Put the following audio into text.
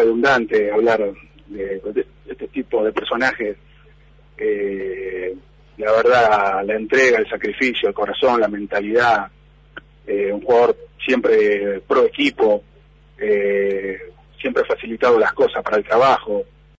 redundante hablar de, este tipo de personajes. Eh, la verdad, la entrega, el sacrificio, el corazón, la mentalidad, eh, un jugador siempre pro equipo, eh, siempre facilitado las cosas para el trabajo,